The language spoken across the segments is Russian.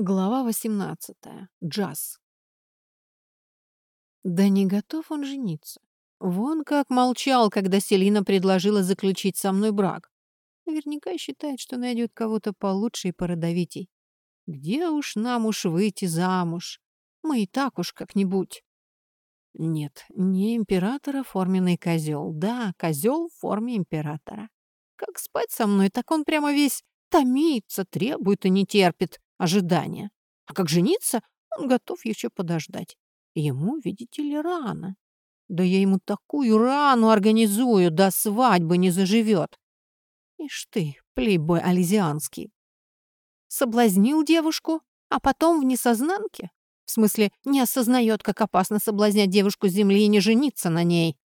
Глава 18. Джаз. Да не готов он жениться. Вон как молчал, когда Селина предложила заключить со мной брак. Наверняка считает, что найдет кого-то получше и породовитей. Где уж нам уж выйти замуж? Мы и так уж как-нибудь. Нет, не император, а форменный козел. Да, козел в форме императора. Как спать со мной, так он прямо весь томится, требует и не терпит ожидания. А как жениться, он готов еще подождать. Ему, видите ли, рано. Да я ему такую рану организую, до свадьбы не заживет. Ишь ты, плейбой ализианский. Соблазнил девушку, а потом в несознанке? В смысле, не осознает, как опасно соблазнять девушку с земли и не жениться на ней.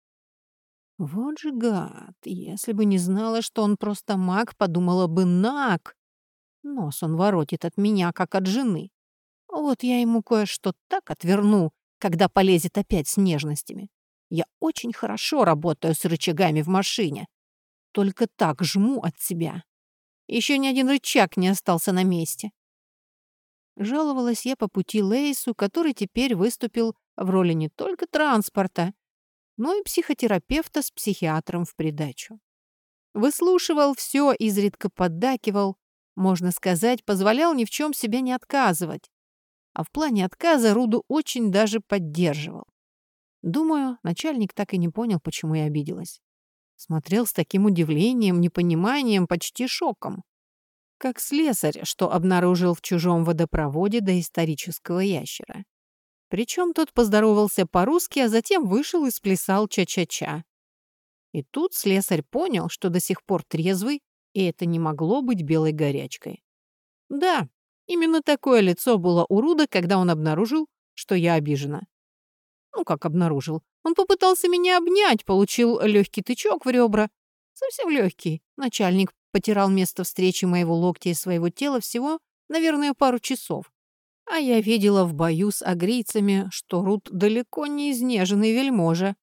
Вот же гад, если бы не знала, что он просто маг, подумала бы наг. Нос он воротит от меня, как от жены. Вот я ему кое-что так отверну, когда полезет опять с нежностями. Я очень хорошо работаю с рычагами в машине. Только так жму от себя. Еще ни один рычаг не остался на месте. Жаловалась я по пути Лейсу, который теперь выступил в роли не только транспорта, но и психотерапевта с психиатром в придачу. Выслушивал все, изредка поддакивал, можно сказать, позволял ни в чем себе не отказывать. А в плане отказа Руду очень даже поддерживал. Думаю, начальник так и не понял, почему я обиделась. Смотрел с таким удивлением, непониманием, почти шоком. Как слесарь, что обнаружил в чужом водопроводе доисторического ящера. Причем тот поздоровался по-русски, а затем вышел и сплясал ча-ча-ча. И тут слесарь понял, что до сих пор трезвый, и это не могло быть белой горячкой. Да, именно такое лицо было у Руда, когда он обнаружил, что я обижена. Ну, как обнаружил? Он попытался меня обнять, получил легкий тычок в ребра. Совсем легкий. Начальник потирал место встречи моего локтя и своего тела всего, наверное, пару часов. А я видела в бою с агрийцами, что Руд далеко не изнеженный вельможа.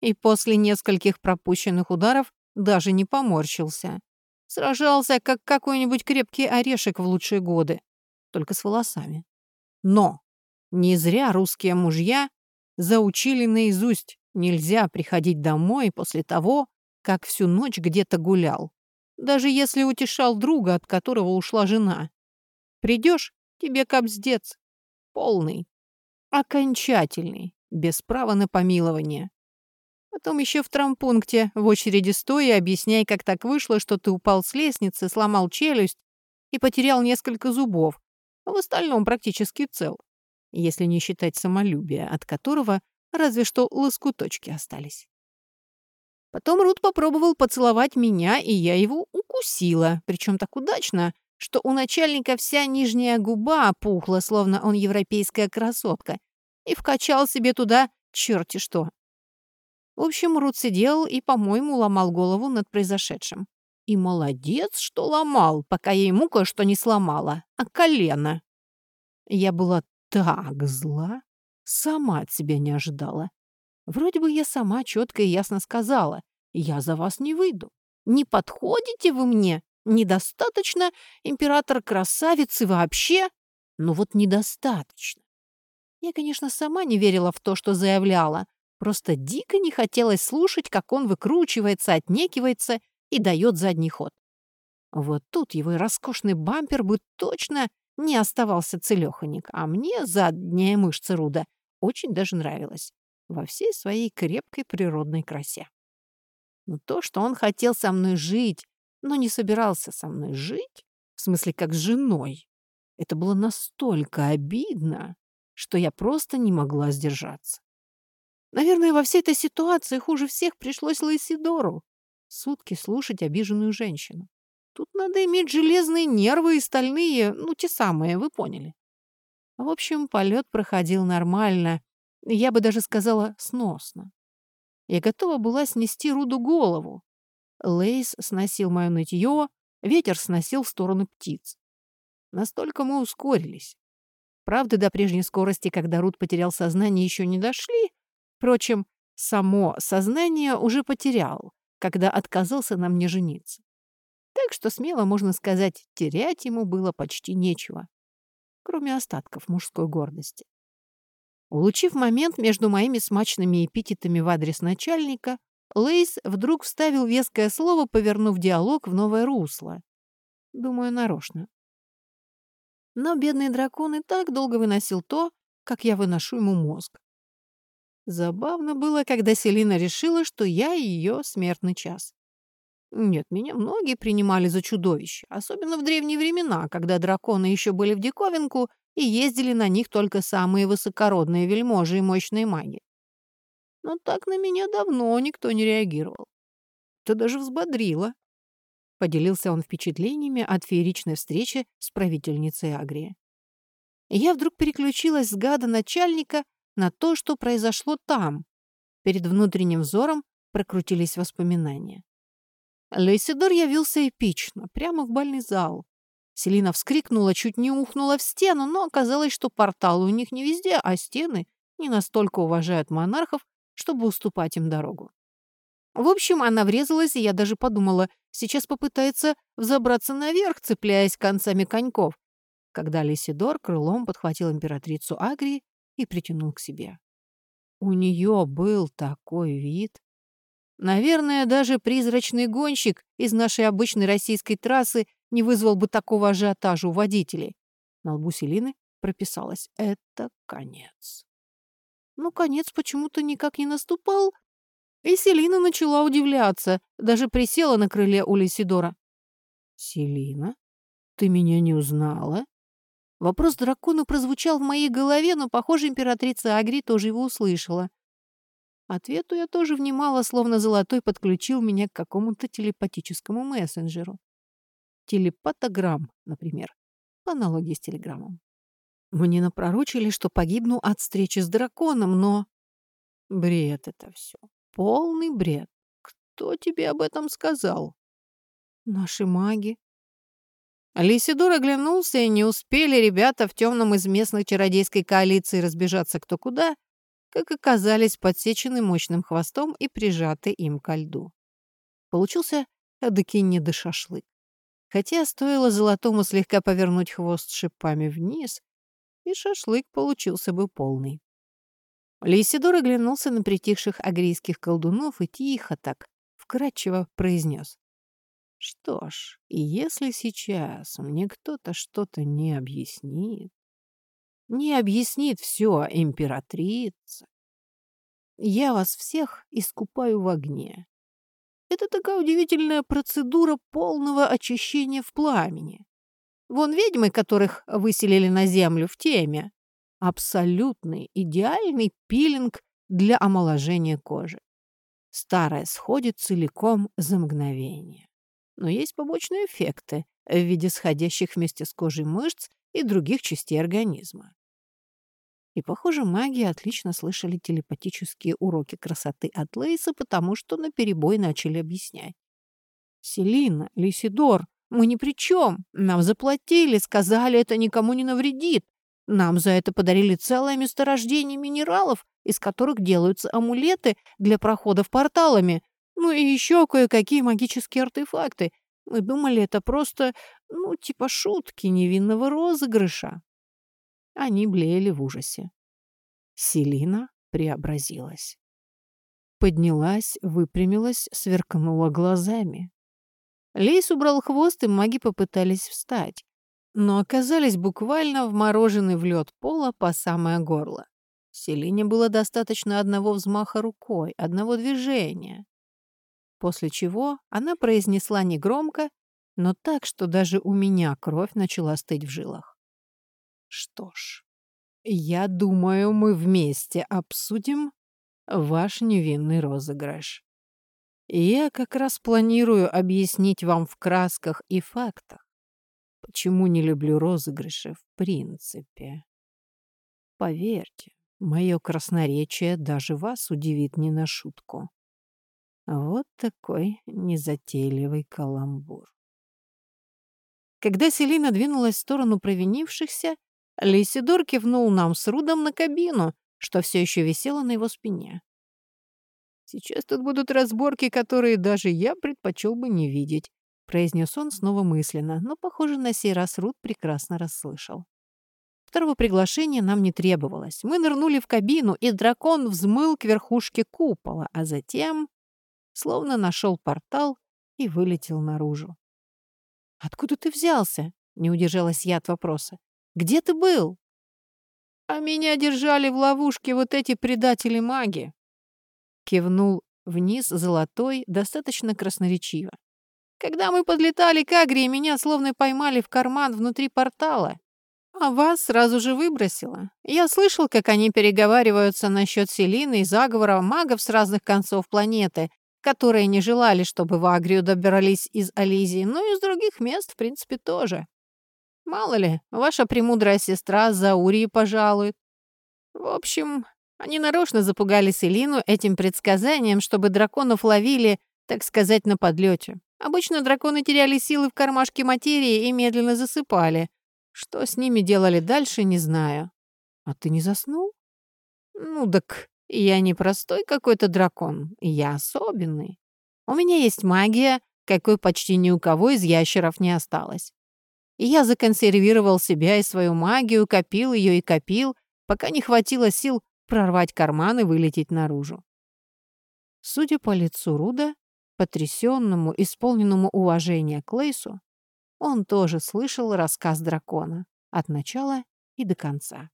И после нескольких пропущенных ударов даже не поморщился. Сражался, как какой-нибудь крепкий орешек в лучшие годы, только с волосами. Но не зря русские мужья заучили наизусть нельзя приходить домой после того, как всю ночь где-то гулял, даже если утешал друга, от которого ушла жена. Придешь, тебе капздец. Полный. Окончательный. Без права на помилование. Потом еще в трампункте в очереди стоя объясняй, как так вышло, что ты упал с лестницы, сломал челюсть и потерял несколько зубов, а в остальном практически цел, если не считать самолюбия, от которого разве что лоскуточки остались. Потом Рут попробовал поцеловать меня, и я его укусила, причем так удачно, что у начальника вся нижняя губа опухла, словно он европейская красотка, и вкачал себе туда черти что. В общем, Рут сидел и, по-моему, ломал голову над произошедшим. И молодец, что ломал, пока я ему кое-что не сломала, а колено. Я была так зла, сама от себя не ожидала. Вроде бы я сама четко и ясно сказала, я за вас не выйду. Не подходите вы мне, недостаточно император красавицы вообще. Но вот недостаточно. Я, конечно, сама не верила в то, что заявляла, Просто дико не хотелось слушать, как он выкручивается, отнекивается и дает задний ход. Вот тут его роскошный бампер бы точно не оставался целеханик, а мне задняя мышца Руда очень даже нравилась во всей своей крепкой природной красе. Но то, что он хотел со мной жить, но не собирался со мной жить, в смысле как с женой, это было настолько обидно, что я просто не могла сдержаться. Наверное, во всей этой ситуации хуже всех пришлось Лаисидору. Сутки слушать обиженную женщину. Тут надо иметь железные нервы и стальные, ну, те самые, вы поняли. В общем, полет проходил нормально. Я бы даже сказала, сносно. Я готова была снести Руду голову. Лейс сносил мое нытье, ветер сносил в сторону птиц. Настолько мы ускорились. Правда, до прежней скорости, когда Руд потерял сознание, еще не дошли, Впрочем, само сознание уже потерял, когда отказался на мне жениться. Так что смело можно сказать, терять ему было почти нечего. кроме остатков мужской гордости. Улучив момент между моими смачными эпитетами в адрес начальника, Лейс вдруг вставил веское слово, повернув диалог в новое русло. Думаю, нарочно. Но бедный дракон и так долго выносил то, как я выношу ему мозг. Забавно было, когда Селина решила, что я ее смертный час. Нет, меня многие принимали за чудовище, особенно в древние времена, когда драконы еще были в диковинку и ездили на них только самые высокородные вельможи и мощные маги. Но так на меня давно никто не реагировал. Ты даже взбодрила. Поделился он впечатлениями от фееричной встречи с правительницей Агрии. Я вдруг переключилась с гада начальника на то, что произошло там. Перед внутренним взором прокрутились воспоминания. Лейсидор явился эпично, прямо в бальный зал. Селина вскрикнула, чуть не ухнула в стену, но оказалось, что порталы у них не везде, а стены не настолько уважают монархов, чтобы уступать им дорогу. В общем, она врезалась, и я даже подумала, сейчас попытается взобраться наверх, цепляясь концами коньков, когда Лисидор крылом подхватил императрицу Агрии и притянул к себе. У нее был такой вид. Наверное, даже призрачный гонщик из нашей обычной российской трассы не вызвал бы такого ажиотажа у водителей. На лбу Селины прописалось «Это конец». Но конец почему-то никак не наступал, и Селина начала удивляться, даже присела на крыле у Лисидора. «Селина, ты меня не узнала?» Вопрос дракона прозвучал в моей голове, но, похоже, императрица Агри тоже его услышала. Ответу я тоже внимала, словно золотой подключил меня к какому-то телепатическому мессенджеру. Телепатограмм, например, по аналогии с телеграммом. Мне напророчили, что погибну от встречи с драконом, но... Бред это все. Полный бред. Кто тебе об этом сказал? Наши маги. Лисидор оглянулся, и не успели ребята в темном из местной чародейской коалиции разбежаться кто куда, как оказались подсечены мощным хвостом и прижаты им ко льду. Получился эдакий недошашлык. Хотя стоило золотому слегка повернуть хвост шипами вниз, и шашлык получился бы полный. Лисидор оглянулся на притихших агрийских колдунов и тихо так, вкратчиво произнес. «Что ж, если сейчас мне кто-то что-то не объяснит, не объяснит все императрица, я вас всех искупаю в огне. Это такая удивительная процедура полного очищения в пламени. Вон ведьмы, которых выселили на землю в теме. Абсолютный, идеальный пилинг для омоложения кожи. Старое сходит целиком за мгновение. Но есть побочные эффекты в виде сходящих вместе с кожей мышц и других частей организма. И, похоже, маги отлично слышали телепатические уроки красоты от Лейса, потому что наперебой начали объяснять. «Селина, Лисидор, мы ни при чем. Нам заплатили, сказали, это никому не навредит. Нам за это подарили целое месторождение минералов, из которых делаются амулеты для проходов порталами. Ну и еще кое-какие магические артефакты. Мы думали, это просто, ну, типа шутки невинного розыгрыша. Они блеяли в ужасе. Селина преобразилась. Поднялась, выпрямилась, сверкнула глазами. Лейс убрал хвост, и маги попытались встать, но оказались буквально вморожены в лед пола по самое горло. Селине было достаточно одного взмаха рукой, одного движения. После чего она произнесла негромко, но так, что даже у меня кровь начала стыть в жилах. Что ж, я думаю, мы вместе обсудим ваш невинный розыгрыш. Я как раз планирую объяснить вам в красках и фактах, почему не люблю розыгрыши в принципе. Поверьте, мое красноречие даже вас удивит не на шутку. Вот такой незатейливый каламбур. Когда Селина двинулась в сторону провинившихся, Лисидор кивнул нам с Рудом на кабину, что все еще висело на его спине. «Сейчас тут будут разборки, которые даже я предпочел бы не видеть», произнес он снова мысленно, но, похоже, на сей раз Руд прекрасно расслышал. Второго приглашения нам не требовалось. Мы нырнули в кабину, и дракон взмыл к верхушке купола, а затем словно нашел портал и вылетел наружу. «Откуда ты взялся?» — не удержалась я от вопроса. «Где ты был?» «А меня держали в ловушке вот эти предатели-маги!» Кивнул вниз золотой, достаточно красноречиво. «Когда мы подлетали к Агрии, меня словно поймали в карман внутри портала, а вас сразу же выбросило. Я слышал, как они переговариваются насчет Селины и заговора магов с разных концов планеты, которые не желали, чтобы в Агрию добирались из Ализии, но и из других мест, в принципе, тоже. Мало ли, ваша премудрая сестра Заурии пожалует. В общем, они нарочно запугали Селину этим предсказанием, чтобы драконов ловили, так сказать, на подлете. Обычно драконы теряли силы в кармашке материи и медленно засыпали. Что с ними делали дальше, не знаю. А ты не заснул? Ну, так я не простой какой-то дракон, я особенный. У меня есть магия, какой почти ни у кого из ящеров не осталось. И я законсервировал себя и свою магию, копил ее и копил, пока не хватило сил прорвать карман и вылететь наружу. Судя по лицу Руда, потрясенному, исполненному уважения к Лейсу, он тоже слышал рассказ дракона от начала и до конца.